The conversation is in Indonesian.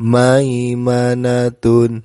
maimanatun.